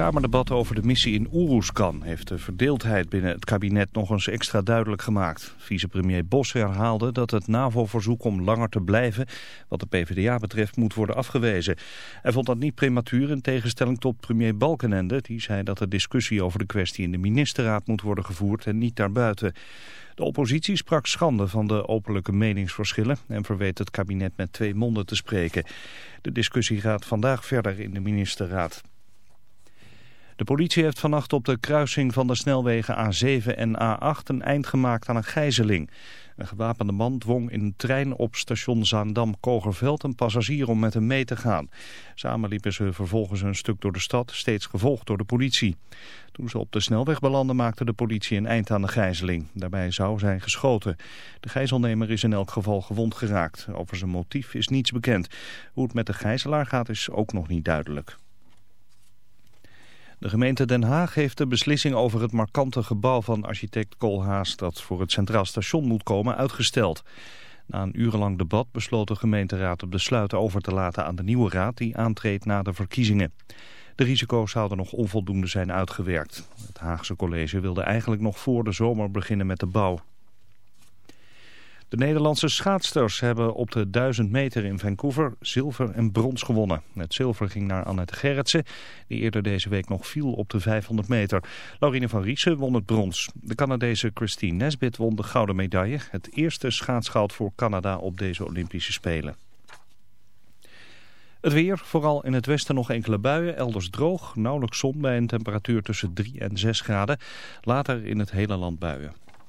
Kamerdebat over de missie in Oeroeskan heeft de verdeeldheid binnen het kabinet nog eens extra duidelijk gemaakt. Vicepremier Bos herhaalde dat het NAVO-verzoek om langer te blijven, wat de PvdA betreft, moet worden afgewezen. Hij vond dat niet prematuur in tegenstelling tot premier Balkenende, die zei dat de discussie over de kwestie in de ministerraad moet worden gevoerd en niet daarbuiten. De oppositie sprak schande van de openlijke meningsverschillen en verweet het kabinet met twee monden te spreken. De discussie gaat vandaag verder in de ministerraad. De politie heeft vannacht op de kruising van de snelwegen A7 en A8 een eind gemaakt aan een gijzeling. Een gewapende man dwong in een trein op station Zaandam-Kogerveld een passagier om met hem mee te gaan. Samen liepen ze vervolgens een stuk door de stad, steeds gevolgd door de politie. Toen ze op de snelweg belanden maakte de politie een eind aan de gijzeling. Daarbij zou zijn geschoten. De gijzelnemer is in elk geval gewond geraakt. Over zijn motief is niets bekend. Hoe het met de gijzelaar gaat is ook nog niet duidelijk. De gemeente Den Haag heeft de beslissing over het markante gebouw van architect Koolhaas dat voor het Centraal Station moet komen uitgesteld. Na een urenlang debat besloot de gemeenteraad het besluit over te laten aan de nieuwe raad die aantreedt na de verkiezingen. De risico's zouden nog onvoldoende zijn uitgewerkt. Het Haagse college wilde eigenlijk nog voor de zomer beginnen met de bouw. De Nederlandse schaatsters hebben op de 1000 meter in Vancouver zilver en brons gewonnen. Het zilver ging naar Annette Gerritsen, die eerder deze week nog viel op de 500 meter. Laurine van Riesen won het brons. De Canadese Christine Nesbit won de gouden medaille. Het eerste schaatsgoud voor Canada op deze Olympische Spelen. Het weer, vooral in het westen nog enkele buien, elders droog, nauwelijks zon bij een temperatuur tussen 3 en 6 graden. Later in het hele land buien.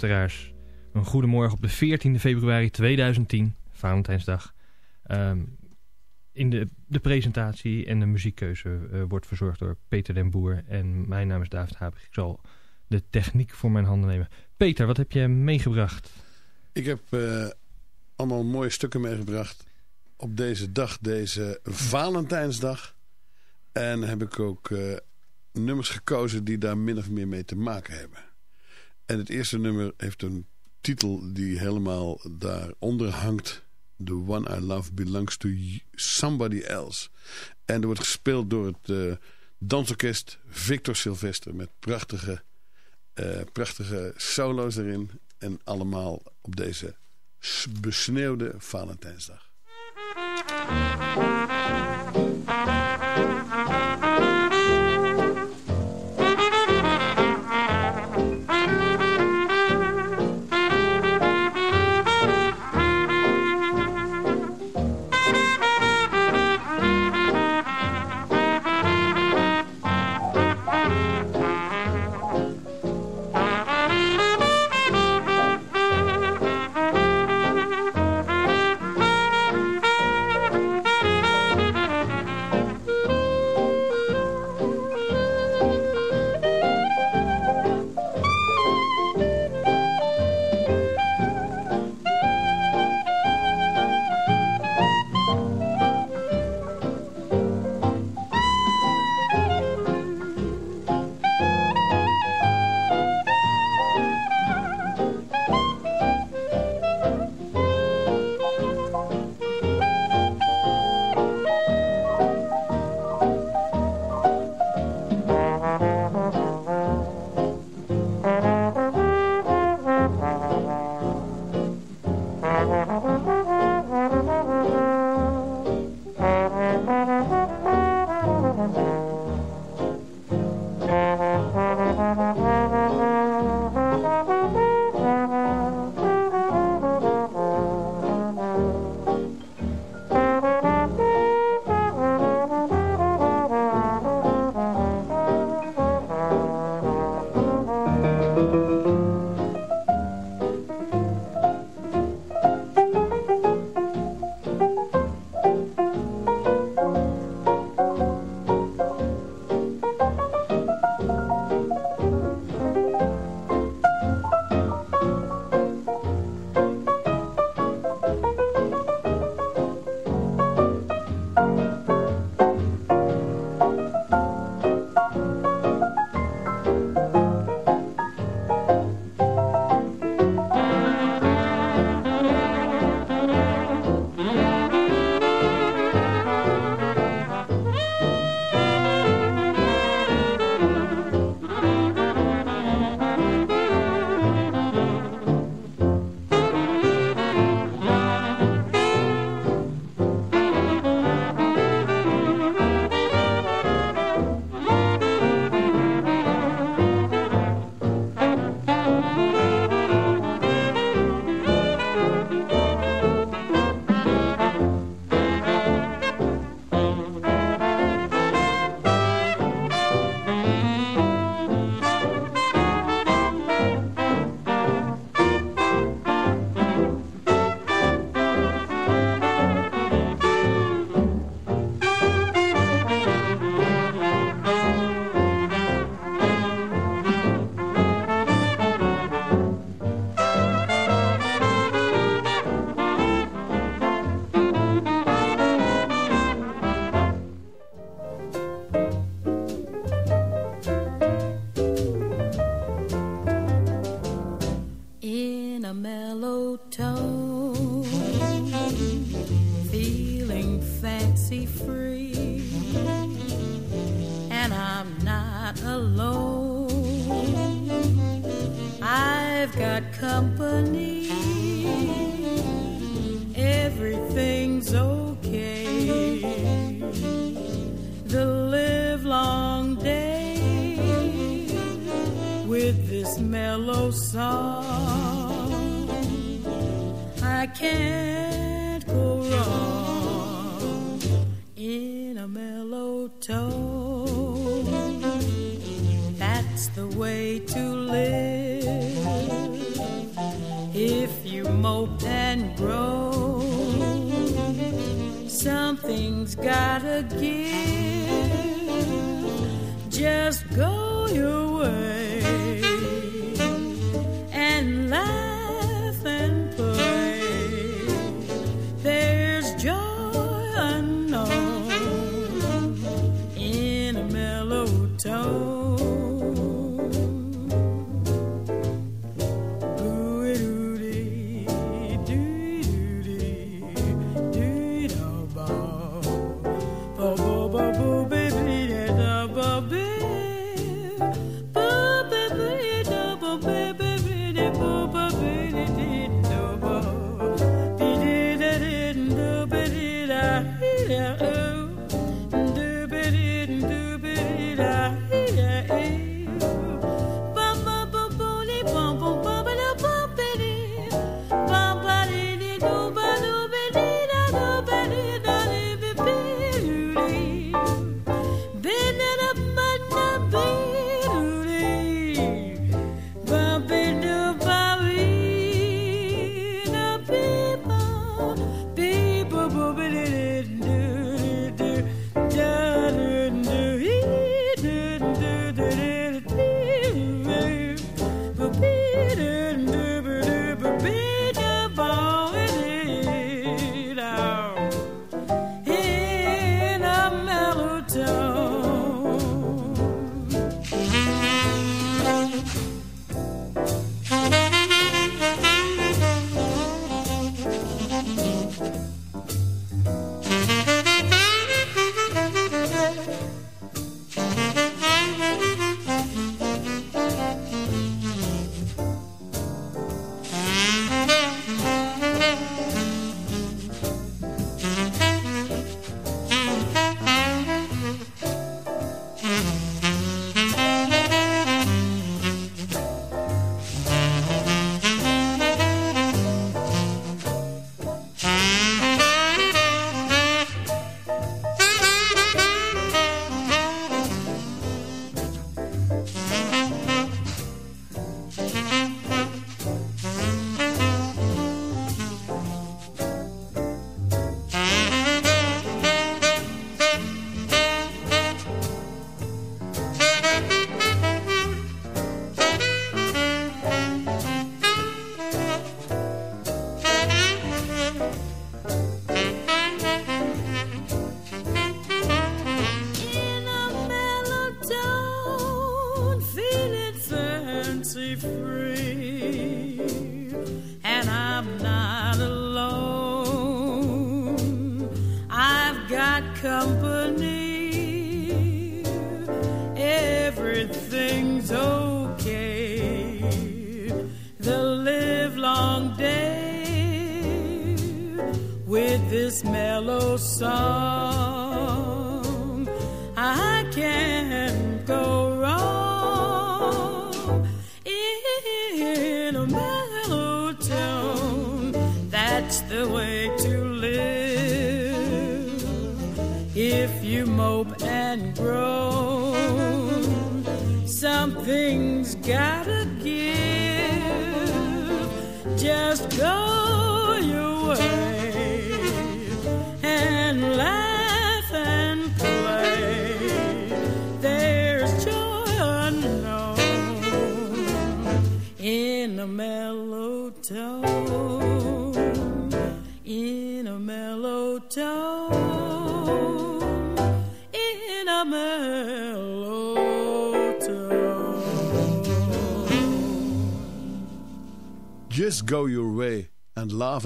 Luisteraars. Een goedemorgen op de 14 februari 2010, Valentijnsdag. Um, in de, de presentatie en de muziekkeuze uh, wordt verzorgd door Peter den Boer. En mijn naam is David Habig. Ik zal de techniek voor mijn handen nemen. Peter, wat heb je meegebracht? Ik heb uh, allemaal mooie stukken meegebracht op deze dag, deze Valentijnsdag. En heb ik ook uh, nummers gekozen die daar min of meer mee te maken hebben. En het eerste nummer heeft een titel die helemaal daaronder hangt. The One I Love Belongs to Somebody Else. En er wordt gespeeld door het uh, dansorkest Victor Sylvester. Met prachtige, uh, prachtige solo's erin. En allemaal op deze besneeuwde Valentijnsdag.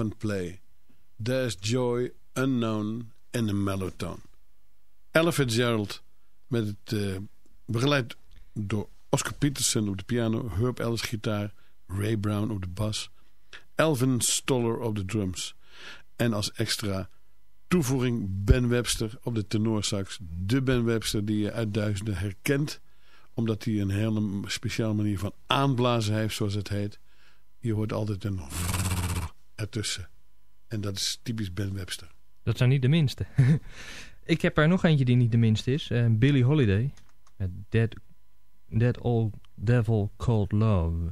Play. There's joy unknown in a mellow tone. Ella Fitzgerald met het eh, begeleid door Oscar Peterson op de piano, Herb Ellis gitaar, Ray Brown op de bas, Elvin Stoller op de drums. En als extra toevoeging Ben Webster op de tenorsax. De Ben Webster die je uit duizenden herkent. Omdat hij een hele speciale manier van aanblazen heeft, zoals het heet. Je hoort altijd een ertussen. En dat is typisch Ben Webster. Dat zijn niet de minste. Ik heb er nog eentje die niet de minste is. Uh, Billie Holiday. Met Dead, Dead Old Devil Called Love.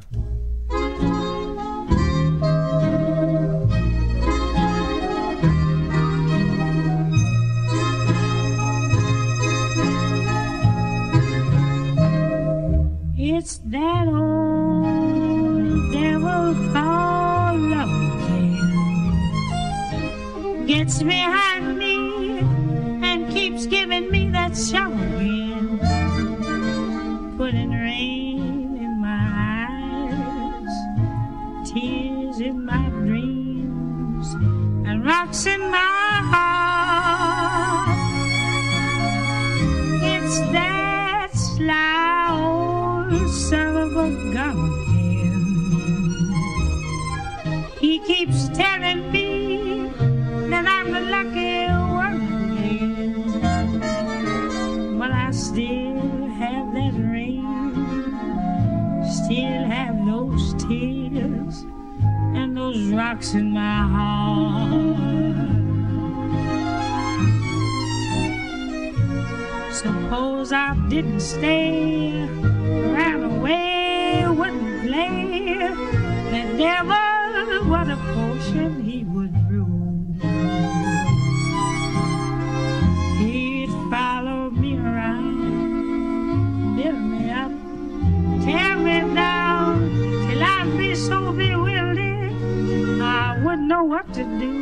It's that old Gets behind me and keeps giving me that show again. Putting rain in my eyes, tears in my dreams, and rocks in my heart. Rocks in my heart. Suppose I didn't stay, ran away, wouldn't play. The devil, what a to do.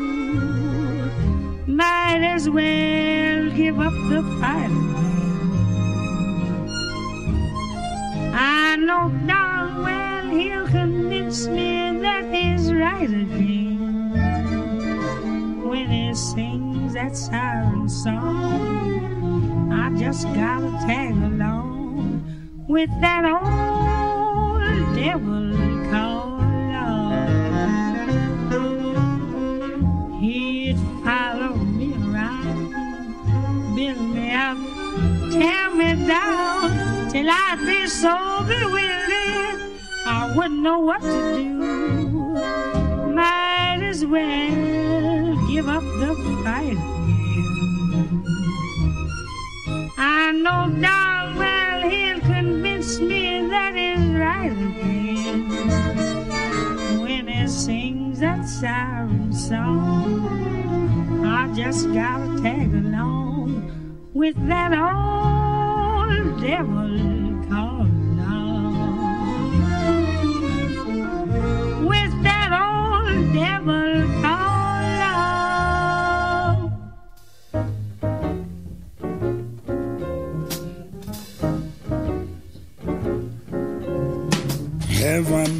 Might as well give up the fight. I know darn well he'll convince me that he's right again when he sings that siren song. I just gotta tag along with that old devil I'd be so bewildered I wouldn't know what to do. Might as well give up the fight again. I know darn well he'll convince me that he's right again when he sings that siren song. I just gotta tag along with that old devil With that old devil love. heaven.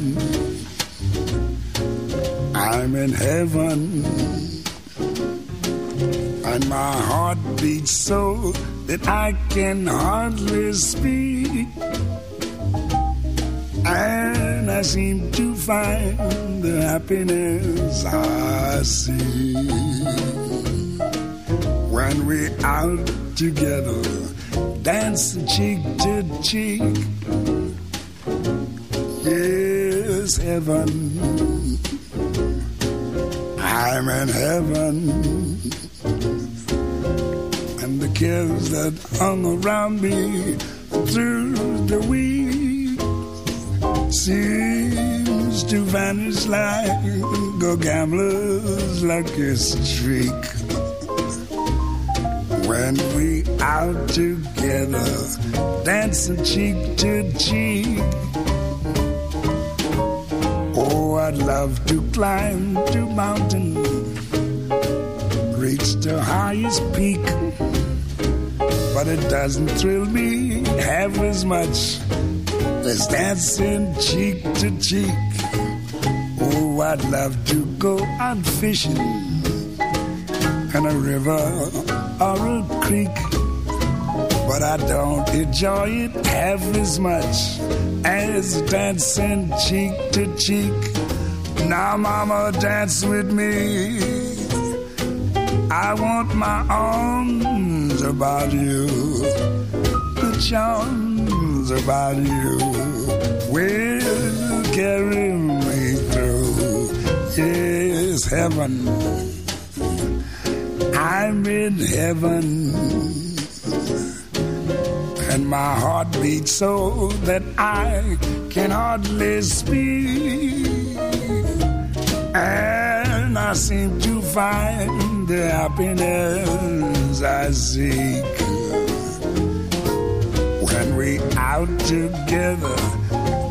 I'm in heaven. And my heart beats so that I can hardly speak. I seem to find the happiness I see. When we're out together, dancing cheek to cheek. Yes, heaven. I'm in heaven. And the cares that hung around me through the week seems to vanish like a gambler's lucky streak. When we out together, dancing cheek to cheek. Oh, I'd love to climb to mountain, reach the highest peak. But it doesn't thrill me half as much as dancing cheek to cheek. Oh, I'd love to go out fishing in a river or a creek but I don't enjoy it half as much as dancing cheek to cheek. Now, mama, dance with me. I want my arms about you, the charms about you will carry me through. Yes, heaven. I'm in heaven. And my heart beats so that I can hardly speak. And I seem to find the happiness I seek. When we're out together,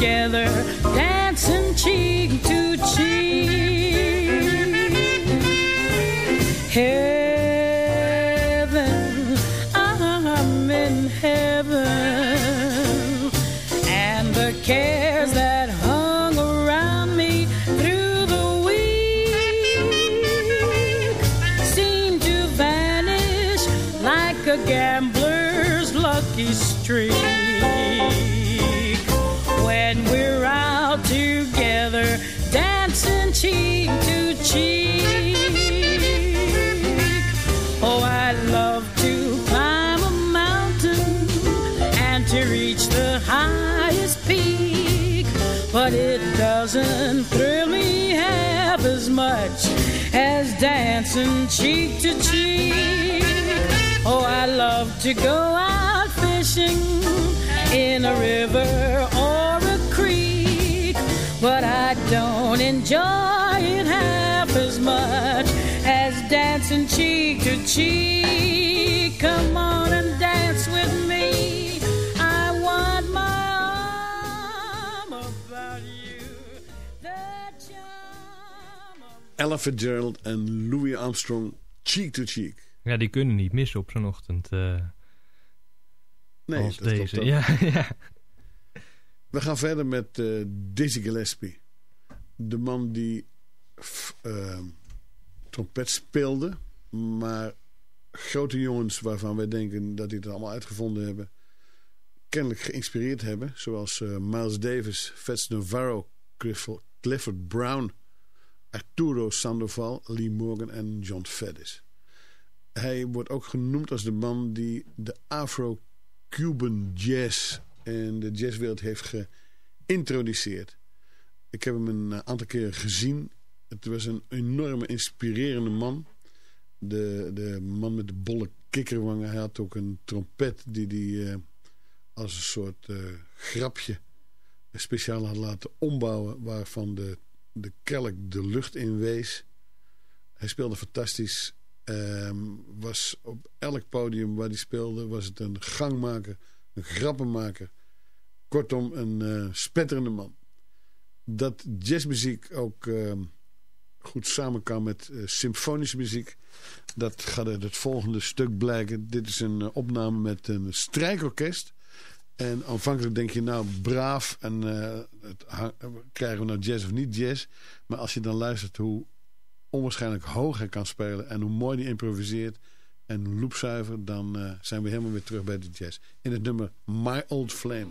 Together, dancing cheek to cheek. Heaven, dancing cheek to cheek. Oh, I love to go out fishing in a river or a creek. But I don't enjoy it half as much as dancing cheek to cheek. Come on and Ella Fitzgerald en Louis Armstrong, cheek to cheek. Ja, die kunnen niet missen op zo'n ochtend eh, Nee, als dat deze. Ja, ja. We gaan verder met eh, Dizzy Gillespie. De man die ehm, trompet speelde. Maar grote jongens waarvan wij denken dat die het allemaal uitgevonden hebben. Kennelijk geïnspireerd hebben. Zoals eh, Miles Davis, Fats Navarro, Clifford Brown, Arturo Sandoval, Lee Morgan en John Faddis. Hij wordt ook genoemd als de man die de Afro-Cuban jazz en de jazzwereld heeft geïntroduceerd. Ik heb hem een eh, aantal keren gezien. Het was een enorme inspirerende man. De, de man met de bolle kikkerwangen. Hij had ook een trompet die hij eh, als een soort eh, grapje speciaal had laten ombouwen. Waarvan de, de kelk de lucht in wees. Hij speelde fantastisch. Ehm, was op elk podium waar hij speelde was het een gangmaker, een grappenmaker. Kortom, een eh, spetterende man. Dat jazzmuziek ook ehm, goed samen kan met eh, symfonische muziek. Dat gaat uit het volgende stuk blijken. Dit is een eh, opname met een strijkorkest. En aanvankelijk denk je nou braaf en eh, het krijgen we nou jazz of niet jazz. Maar als je dan luistert hoe onwaarschijnlijk hoog hij kan spelen en hoe mooi hij improviseert en loopzuiver, dan eh, zijn we helemaal weer terug bij de jazz. In het nummer My Old Flame.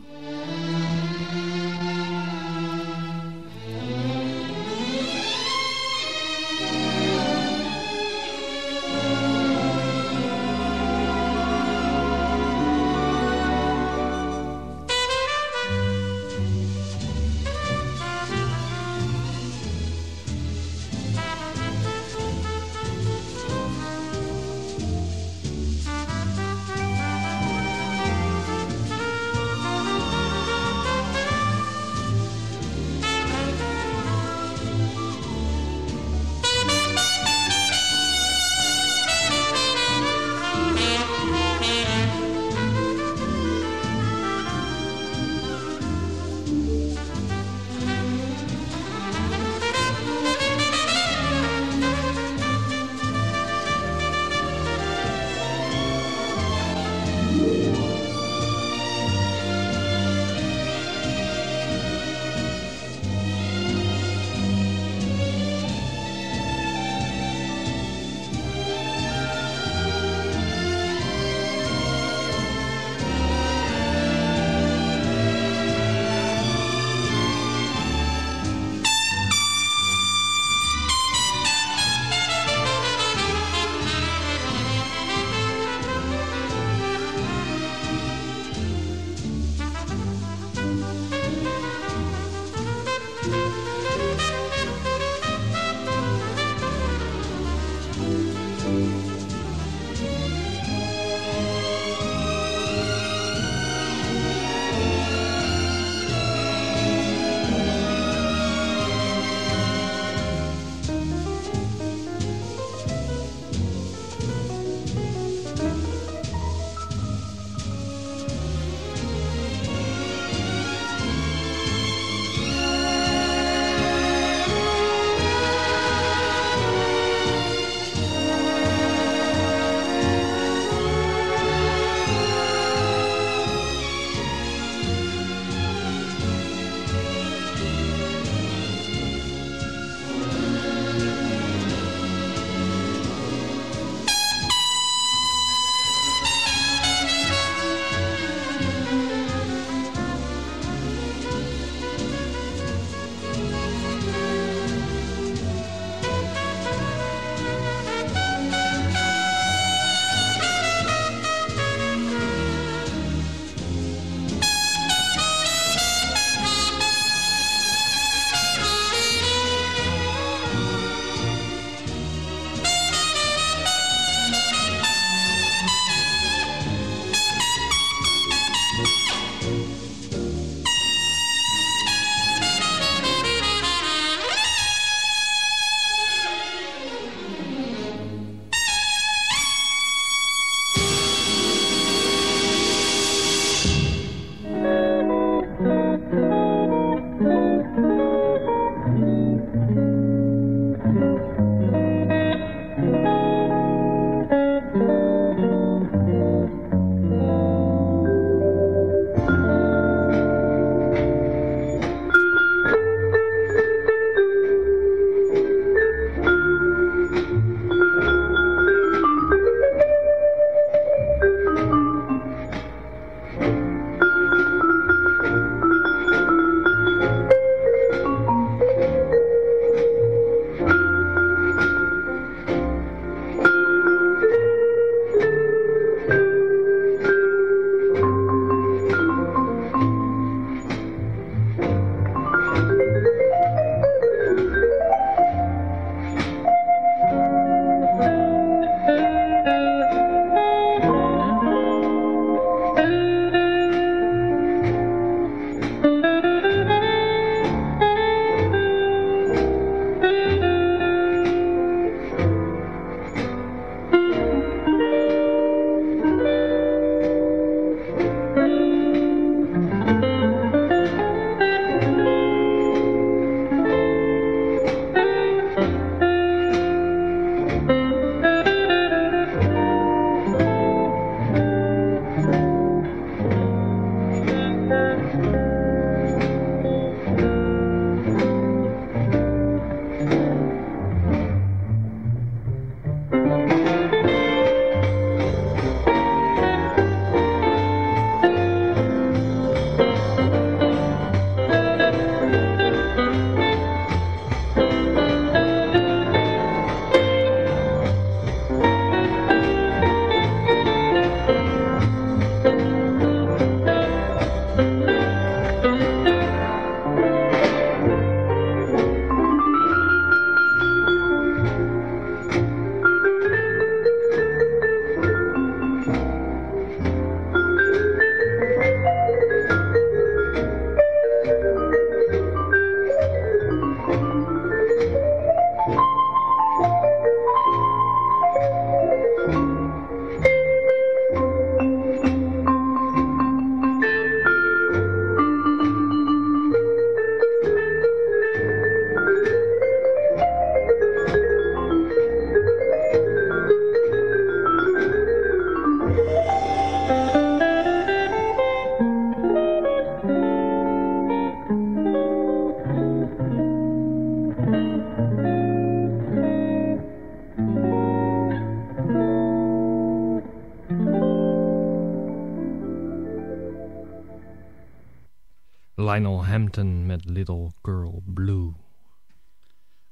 Lionel Hampton met Little Girl Blue. En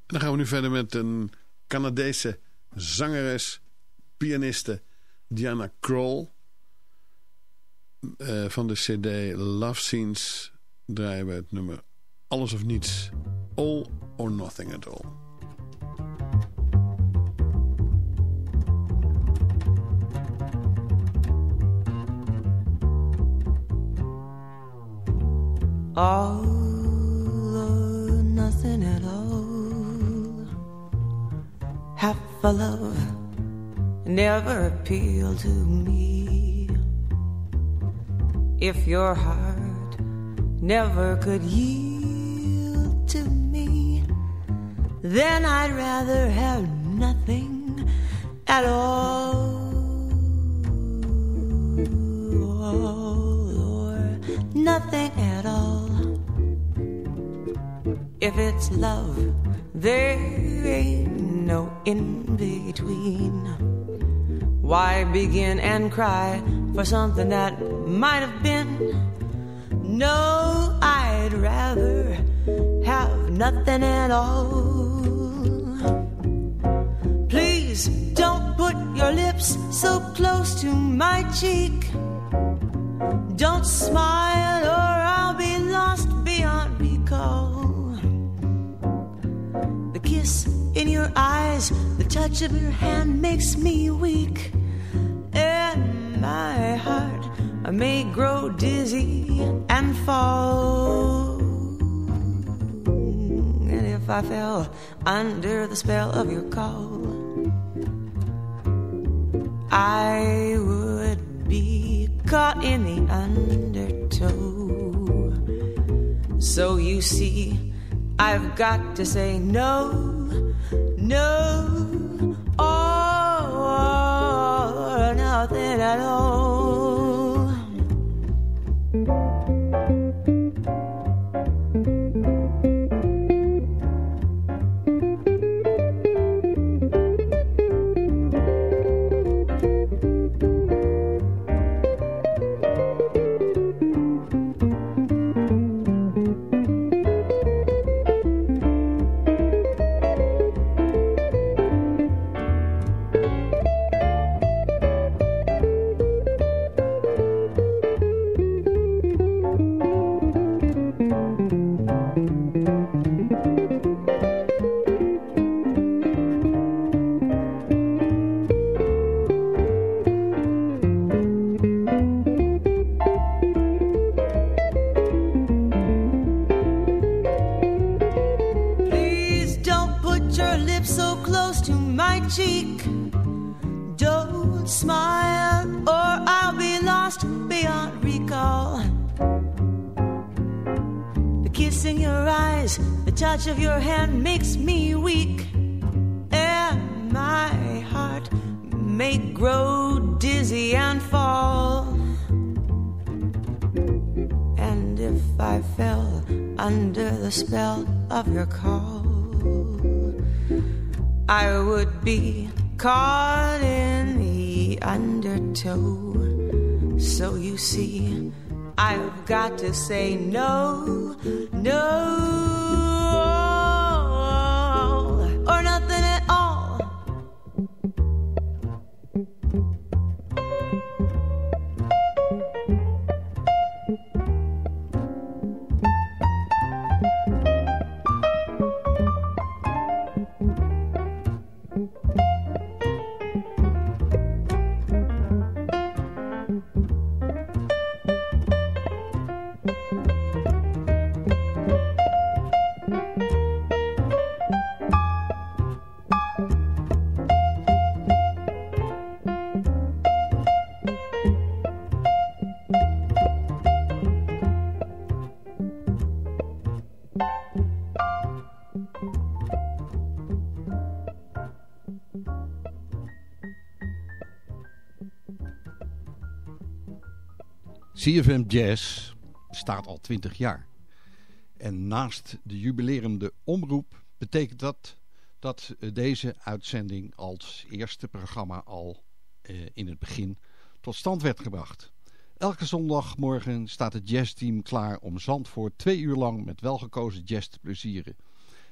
dan gaan we nu verder met een Canadese zangeres, pianiste Diana Kroll. Eh, van de cd Love Scenes draaien we het nummer Alles of Niets. All or Nothing at All. All or nothing at all. Half a love never appealed to me. If your heart never could yield to me, then I'd rather have nothing at all. Nothing at all. If it's love, there ain't no in between. Why begin and cry for something that might have been? No, I'd rather have nothing at all. Please don't put your lips so close to my cheek. Don't smile eyes, the touch of your hand makes me weak. And my heart may grow dizzy and fall. And if I fell under the spell of your call, I would be caught in the undertow. So you see, I've got to say no, no, or nothing at all. In your eyes, the touch of your hand makes me weak. And my heart may grow dizzy and fall. And if I fell under the spell of your call, I would be caught in the undertow. So you see, I've got to say no, no, CFM Jazz bestaat al 20 jaar. En naast de jubilerende omroep betekent dat dat eh, deze uitzending als eerste programma al eh, in het begin tot stand werd gebracht. Elke zondagmorgen staat het jazzteam klaar om Zandvoort twee uur lang met welgekozen jazz te plezieren.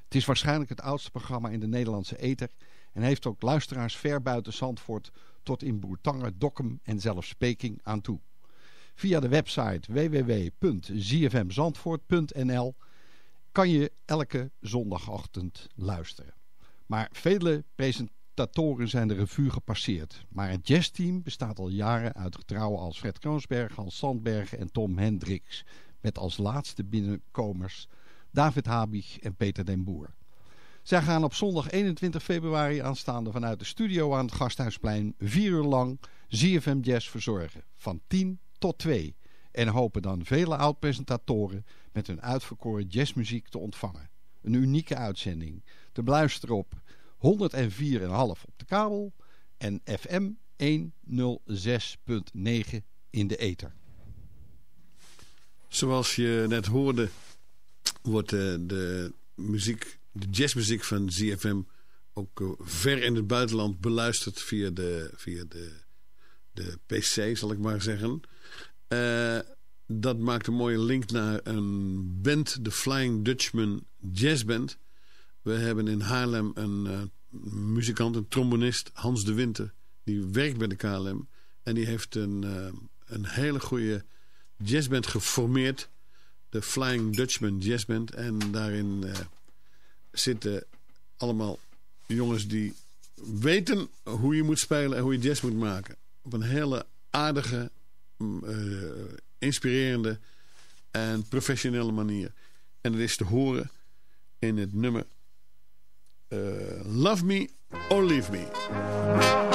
Het is waarschijnlijk het oudste programma in de Nederlandse ether en heeft ook luisteraars ver buiten Zandvoort tot in Boertangen, Dokkum en zelfs Speking aan toe. Via de website www.zfmzandvoort.nl kan je elke zondagochtend luisteren. Maar vele presentatoren zijn de revue gepasseerd. Maar het jazzteam bestaat al jaren uit getrouwen als Fred Kroonsberg, Hans Sandbergen en Tom Hendricks. Met als laatste binnenkomers David Habig en Peter den Boer. Zij gaan op zondag 21 februari aanstaande vanuit de studio aan het Gasthuisplein vier uur lang ZFM Jazz verzorgen. Van 10 tot 2. En hopen dan vele oud-presentatoren met hun uitverkoren jazzmuziek te ontvangen. Een unieke uitzending. Te beluisteren op 104,5 op de kabel en FM 106.9 in de ether. Zoals je net hoorde wordt uh, de muziek, de jazzmuziek van ZFM ook uh, ver in het buitenland beluisterd via de, via de, de PC, zal ik maar zeggen. Uh, dat maakt een mooie link naar een band, de Flying Dutchman Jazz Band. We hebben in Haarlem een muzikant, een trombonist, Hans de Winter. Die werkt bij de KLM. En die heeft een, een hele goede jazzband geformeerd de Flying Dutchman Jazz Band. En daarin zitten allemaal jongens die weten hoe je moet spelen en hoe je jazz moet maken. Op een hele aardige, uh, inspirerende en professionele manier. En dat is te horen in het nummer uh, Love Me or Leave Me.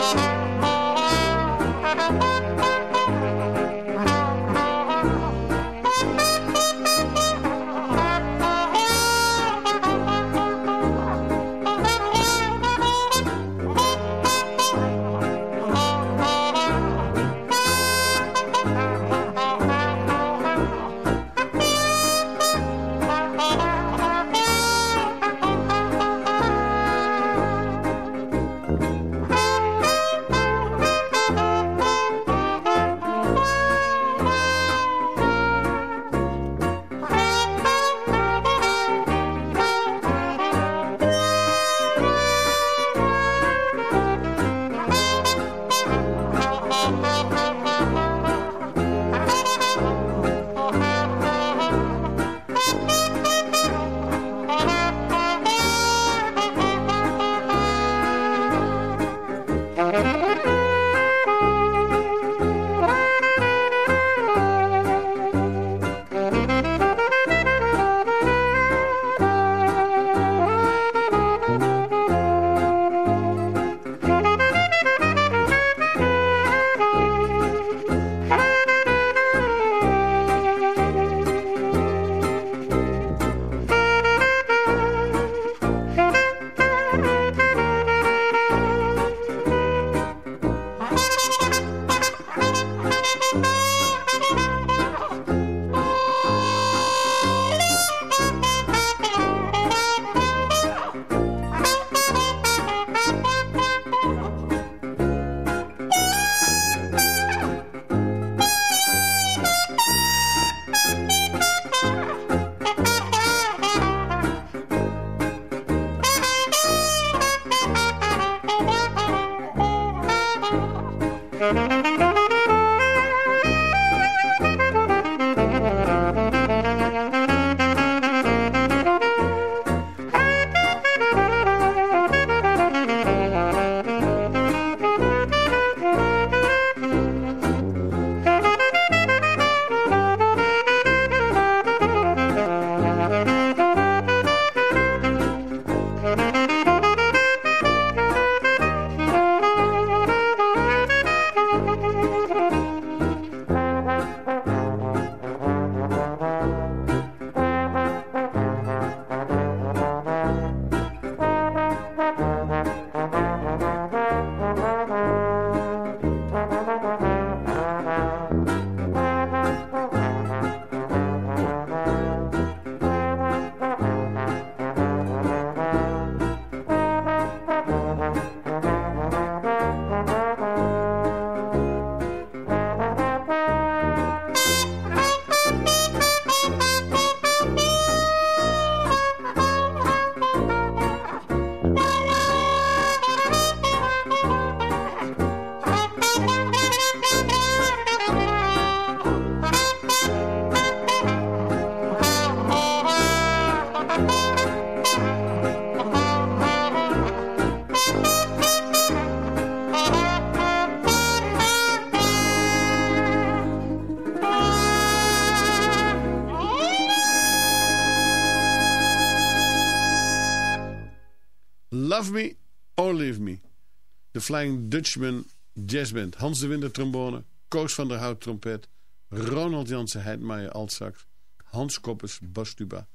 Flying Dutchman Jazzband. Hans de Winter trombone. Koos van der Hout trompet. Ronald Jansen Heidmaier altsax. Hans Koppes bastuba.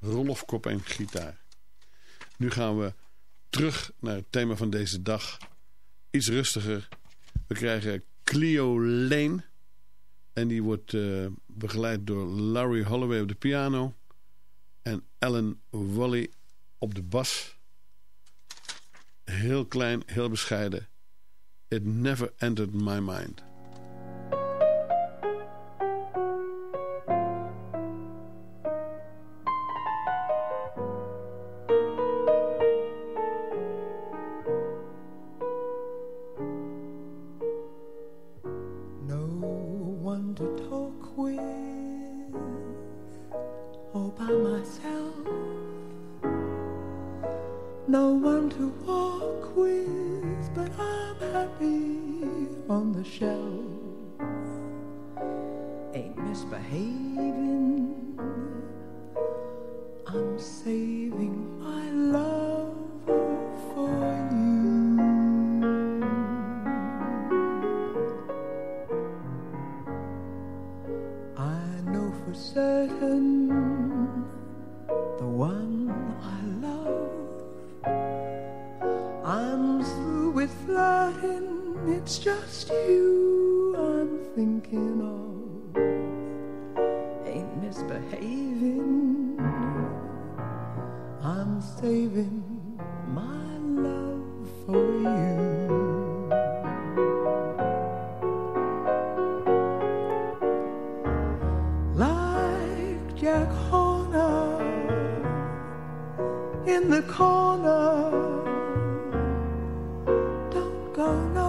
Rolf Koppijn gitaar. Nu gaan we terug naar het thema van deze dag. Iets rustiger. We krijgen Clio Lane. En die wordt uh, begeleid door Larry Holloway op de piano. En Alan Wally op de bas. Heel klein, heel bescheiden. It never entered my mind. I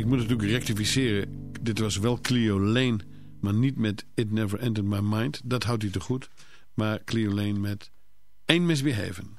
Ik moet natuurlijk rectificeren. Dit was wel Clio Lane, maar niet met It Never Entered My Mind. Dat houdt hij te goed. Maar Clio Lane met Ain't Misbehaven.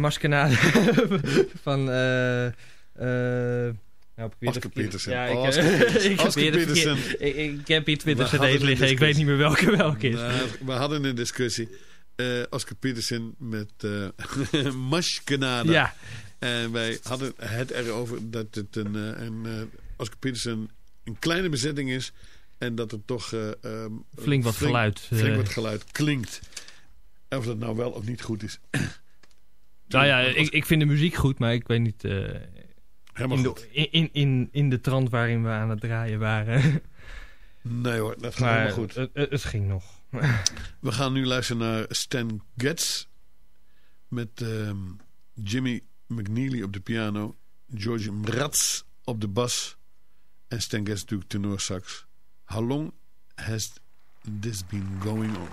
Maskenade van... eh eh nou, Oscar Peterson. Ja, ik, Oh, eh, Oscar Peterson. ik, Oscar Peterson. ik, ik heb hier 20 We hadden cd's liggen. Ik weet niet meer welke welke is. Nou, we hadden een discussie. Eh, Oscar Peterson met eh Mashkenada. Ja. En wij hadden het erover dat het een, een eh, Oscar Peterson een kleine bezetting is. En dat er toch... eh, ehm, Flink wat geluid, Flink wat geluid klinkt. En Of dat nou wel of niet goed is. Nou ja, ik, ik vind de muziek goed, maar ik weet niet... eh, Helemaal in, goed. De, in, in, in, in de trant waarin we aan het draaien waren. Nee hoor, dat gaat maar helemaal goed. Het, het, het ging nog. We gaan nu luisteren naar Stan Getz. Met ehm, Jimmy McNeely op de piano. George Mraz op de bas. En Stan Getz natuurlijk tenorsax. How long has this been going on?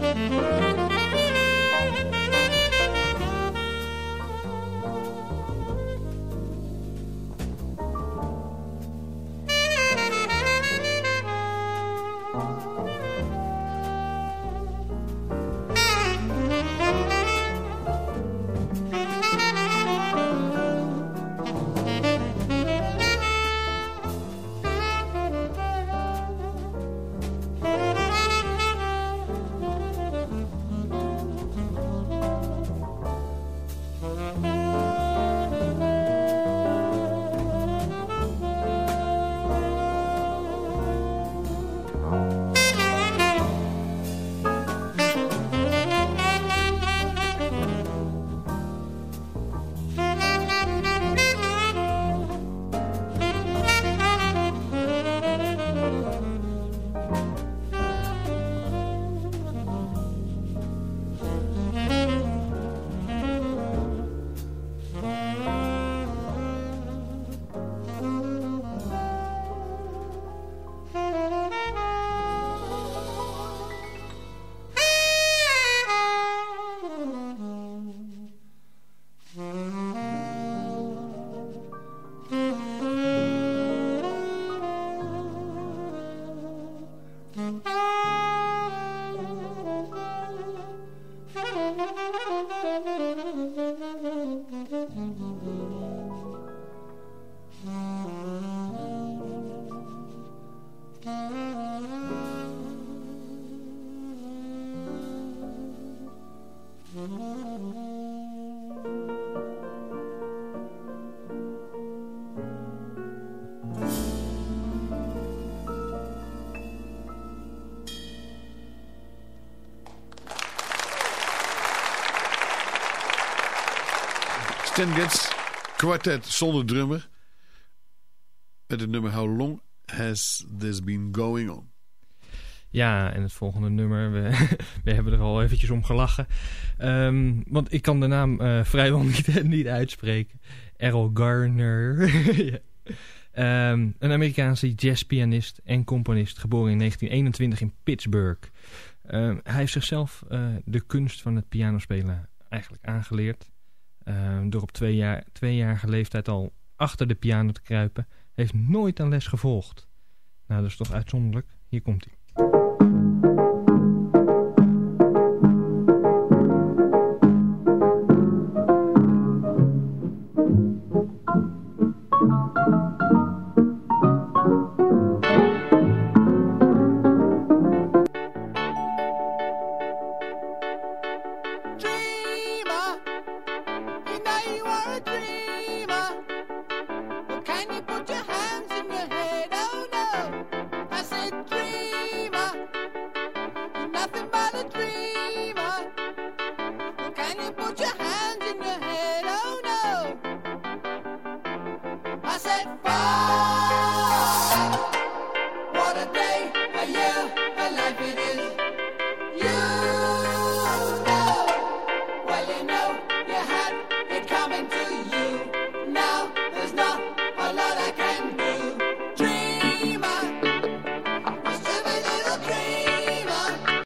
Música Stan Getz kwartet zonder drummer. Met het nummer How Long Has This Been Going On? Ja, en het volgende nummer, we, we hebben er al eventjes om gelachen. Um, want ik kan de naam uh, vrijwel niet, uitspreken. Errol Garner. um, een Amerikaanse jazzpianist en componist, geboren in 1921 in Pittsburgh. Um, hij heeft zichzelf uh, de kunst van het pianospelen eigenlijk aangeleerd. Door op twee jaar, tweejarige leeftijd al achter de piano te kruipen. Heeft nooit een les gevolgd. Nou, dat is toch uitzonderlijk. Hier komt hij.